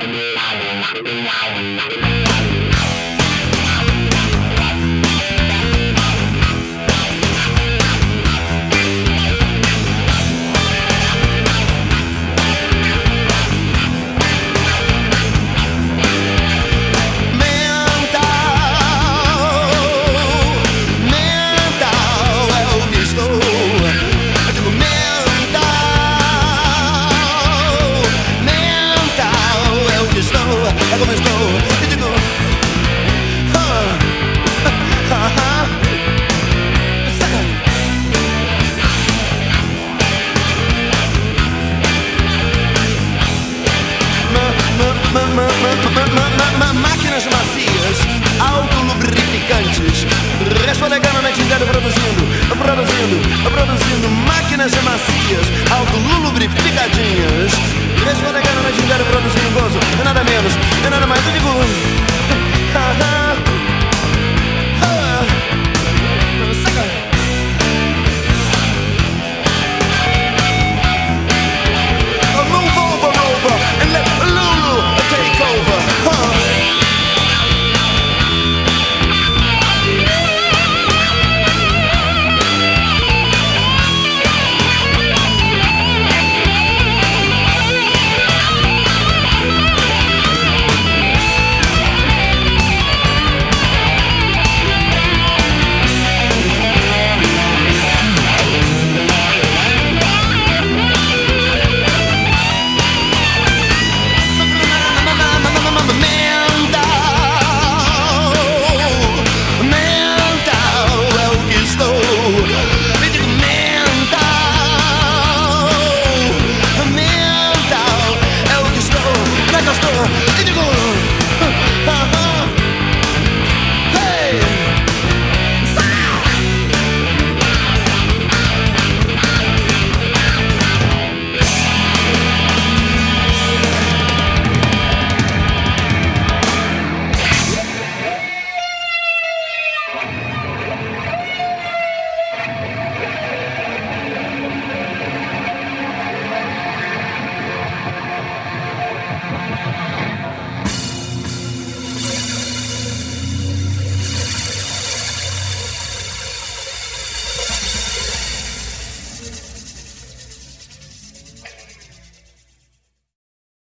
Máquinas tinta produzindo, produzindo, produzindo máquinas macias,